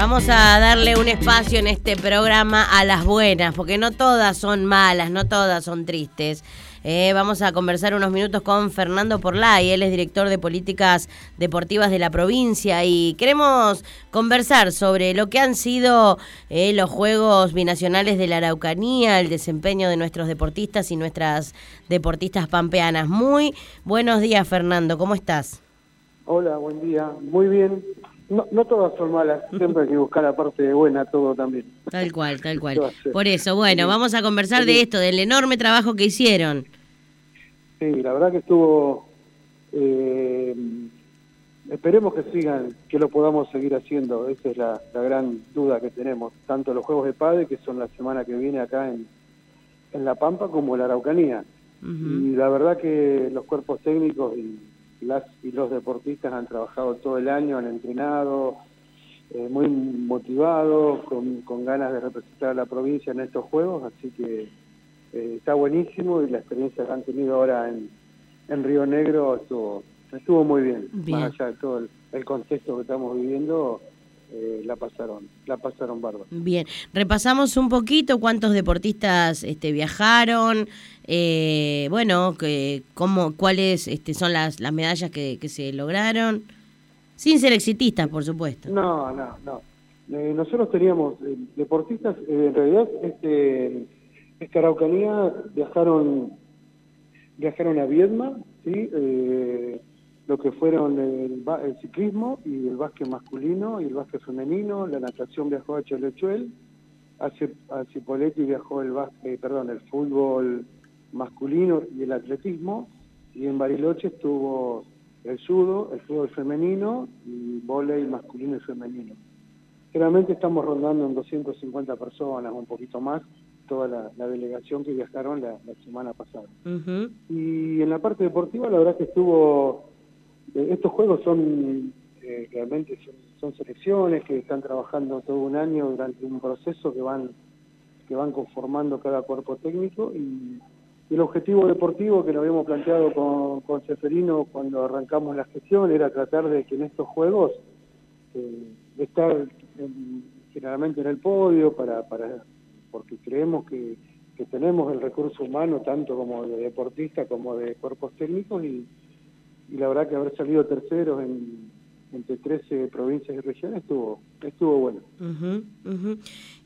Vamos a darle un espacio en este programa a las buenas, porque no todas son malas, no todas son tristes. Eh, vamos a conversar unos minutos con Fernando Porlay, él es director de políticas deportivas de la provincia y queremos conversar sobre lo que han sido eh, los Juegos Binacionales de la Araucanía, el desempeño de nuestros deportistas y nuestras deportistas pampeanas. Muy buenos días, Fernando, ¿cómo estás? Hola, buen día. Muy bien. No, no todas son malas, siempre hay que buscar la parte buena todo también. Tal cual, tal cual. Por eso, bueno, vamos a conversar de esto, del enorme trabajo que hicieron. Sí, la verdad que estuvo... Eh, esperemos que sigan, que lo podamos seguir haciendo, esa es la, gran duda que tenemos, tanto los Juegos de Padre, que son la semana que viene acá en, en La Pampa, como la Araucanía. Y la verdad que los cuerpos técnicos y las y los deportistas han trabajado todo el año, han entrenado, eh, muy motivados, con, con, ganas de representar a la provincia en estos Juegos, así que eh, está buenísimo y la experiencia que han tenido ahora en, en Río Negro estuvo, estuvo muy bien, más allá de todo el, contexto que estamos viviendo. Eh, la pasaron, la pasaron bárbaro. Bien, repasamos un poquito cuántos deportistas este, viajaron, eh, bueno, que, cómo, cuáles este, son las, las medallas que, que se lograron, sin ser exitistas, por supuesto. No, no, no. Eh, nosotros teníamos eh, deportistas, en realidad, este, esta Araucanía viajaron, viajaron a Viedma, ¿sí? Lo que fueron el, ciclismo y el básquet masculino y el básquet femenino, la natación viajó a Chelechuel, a Cipoletti viajó el básquet, perdón, el fútbol masculino y el atletismo, y en Bariloche estuvo el judo, el fútbol femenino y volei masculino y femenino. Generalmente estamos rondando en 250 personas, un poquito más, toda la, delegación que viajaron la, semana pasada. Y en la parte deportiva, la verdad que estuvo, eh, estos juegos son eh, realmente son, selecciones que están trabajando todo un año durante un proceso que van que van conformando cada cuerpo técnico y el objetivo deportivo que lo habíamos planteado con, con Seferino cuando arrancamos la gestión era tratar de que en estos juegos eh, estar generalmente en el podio para, para porque creemos que, que, tenemos el recurso humano tanto como de deportista como de cuerpos técnicos y, y la verdad que haber salido terceros en, entre 13 provincias y regiones estuvo estuvo bueno.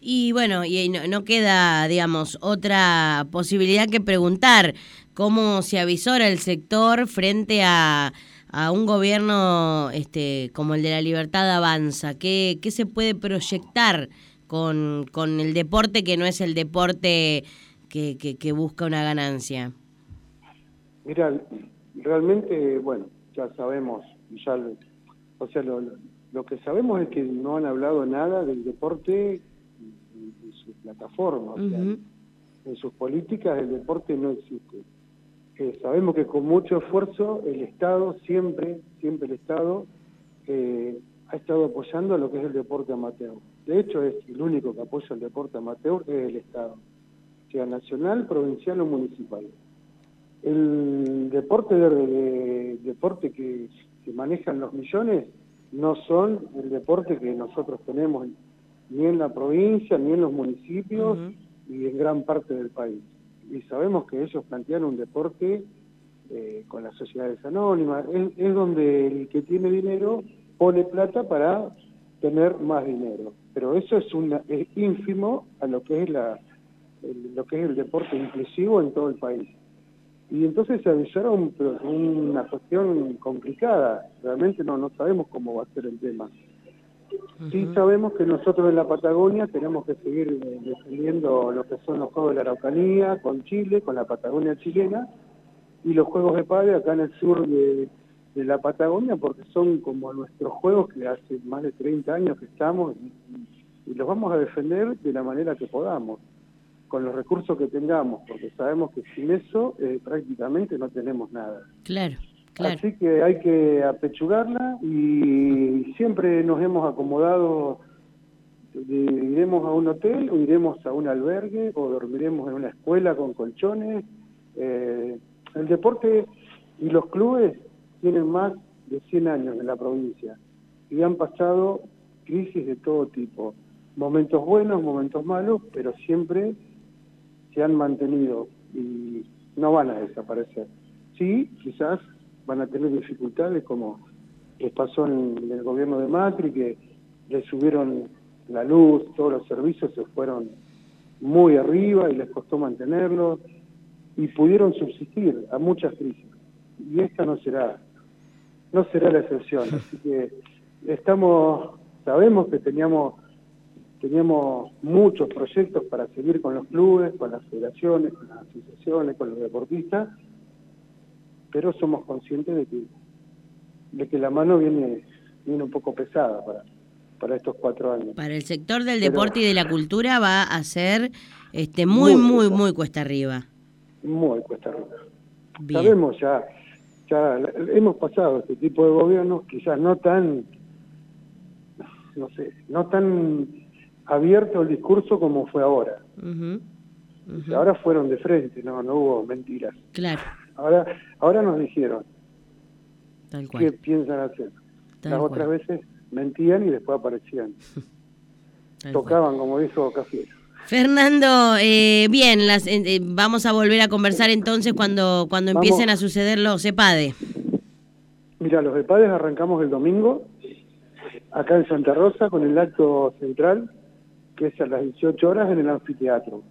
Y bueno, y no, queda, digamos, otra posibilidad que preguntar cómo se avisora el sector frente a, a un gobierno este, como el de la libertad avanza. ¿Qué, qué se puede proyectar con, con el deporte que no es el deporte que, que, busca una ganancia? Mira, realmente, bueno, ya sabemos, ya o sea, lo, lo que sabemos es que no han hablado nada del deporte en, su plataforma, o sea, en sus políticas el deporte no existe. Eh, sabemos que con mucho esfuerzo el Estado, siempre, siempre el Estado, eh, ha estado apoyando lo que es el deporte amateur. De hecho, es el único que apoya el deporte amateur es el Estado, sea nacional, provincial o municipal. El deporte de, deporte que que manejan los millones no son el deporte que nosotros tenemos ni en la provincia, ni en los municipios, ni en gran parte del país. Y sabemos que ellos plantean un deporte eh, con las sociedades anónimas, es, donde el que tiene dinero pone plata para tener más dinero. Pero eso es, una, es ínfimo a lo que es, la, lo que es el deporte inclusivo en todo el país. Y entonces se avisaron una cuestión complicada, realmente no, no sabemos cómo va a ser el tema. Sí sabemos que nosotros en la Patagonia tenemos que seguir eh, defendiendo lo que son los Juegos de la Araucanía, con Chile, con la Patagonia chilena, y los Juegos de Padre acá en el sur de, la Patagonia, porque son como nuestros juegos que hace más de 30 años que estamos y los vamos a defender de la manera que podamos con los recursos que tengamos, porque sabemos que sin eso eh, prácticamente no tenemos nada. Claro, claro. Así que hay que apechugarla y siempre nos hemos acomodado, iremos a un hotel o iremos a un albergue o dormiremos en una escuela con colchones. Eh, el deporte y los clubes tienen más de 100 años en la provincia y han pasado crisis de todo tipo, momentos buenos, momentos malos, pero siempre se han mantenido y no van a desaparecer. Sí, quizás van a tener dificultades como les pasó en, el gobierno de Macri, que le subieron la luz, todos los servicios se fueron muy arriba y les costó mantenerlos y pudieron subsistir a muchas crisis. Y esta no será, no será la excepción. Así que estamos, sabemos que teníamos, teníamos muchos proyectos para seguir con los clubes, con las federaciones, con las asociaciones, con los deportistas, pero somos conscientes de que, de que la mano viene, viene un poco pesada para, para estos cuatro años. Para el sector del deporte y de la cultura va a ser este muy, muy, muy, cuesta arriba. Muy cuesta arriba. Sabemos ya, ya hemos pasado este tipo de gobiernos, quizás no tan, no sé, no tan abierto el discurso como fue ahora. Ahora fueron de frente, no, no hubo mentiras. Claro. Ahora, ahora nos dijeron qué piensan hacer. Las otras veces mentían y después aparecían. Tocaban, como dijo Cafiero. Fernando, eh, bien, las, eh, eh, vamos a volver a conversar entonces cuando, cuando empiecen a suceder los EPADE. Mira, los EPADES arrancamos el domingo, acá en Santa Rosa, con el acto central, que es a las 18 horas en el anfiteatro,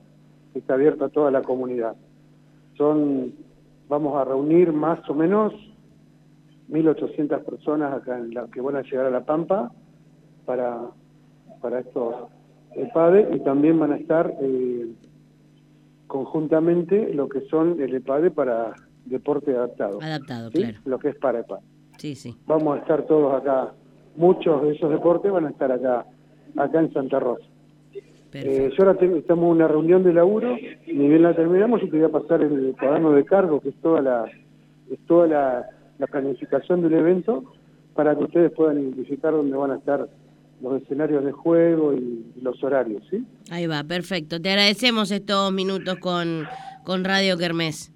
que está abierto a toda la comunidad. Son, vamos a reunir más o menos 1.800 personas acá en la, que van a llegar a La Pampa para, para estos EPADE y también van a estar eh, conjuntamente lo que son el EPADE para deporte adaptado. Adaptado, claro. Lo que es para EPADE. Sí, sí. Vamos a estar todos acá, muchos de esos deportes van a estar acá, acá en Santa Rosa. Eh, yo ahora estamos en una reunión de laburo, ni bien la terminamos, yo te voy a pasar el cuaderno de cargo, que es toda la, es toda la, la planificación del evento, para que ustedes puedan identificar dónde van a estar los escenarios de juego y los horarios, ¿sí? Ahí va, perfecto. Te agradecemos estos minutos con, con Radio Kermés.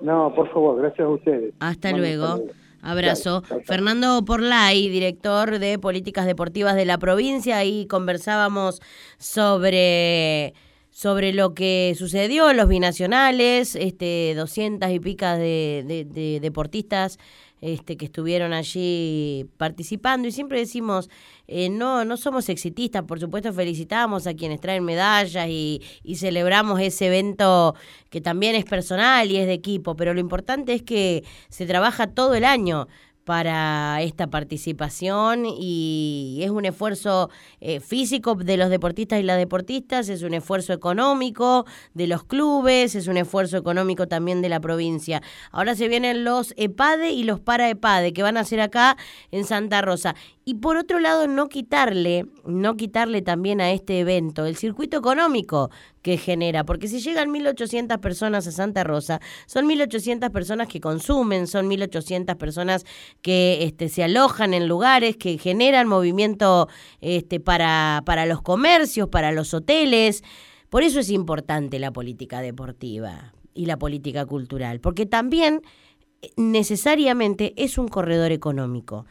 No, por favor, gracias a ustedes. Hasta luego. Abrazo. Fernando Porlay, director de políticas deportivas de la provincia, y conversábamos sobre sobre lo que sucedió los binacionales, este, 200 y picas de, de deportistas este, que estuvieron allí participando. Y siempre decimos, eh, no, no somos exitistas, por supuesto felicitamos a quienes traen medallas y, y celebramos ese evento que también es personal y es de equipo, pero lo importante es que se trabaja todo el año para esta participación y es un esfuerzo eh, físico de los deportistas y las deportistas, es un esfuerzo económico de los clubes, es un esfuerzo económico también de la provincia. Ahora se vienen los EPADE y los para EPADE que van a ser acá en Santa Rosa. Y por otro lado, no quitarle, no quitarle también a este evento el circuito económico que genera, porque si llegan 1.800 personas a Santa Rosa, son 1.800 personas que consumen, son 1.800 personas que este, se alojan en lugares, que generan movimiento este, para, para los comercios, para los hoteles. Por eso es importante la política deportiva y la política cultural, porque también eh, necesariamente es un corredor económico.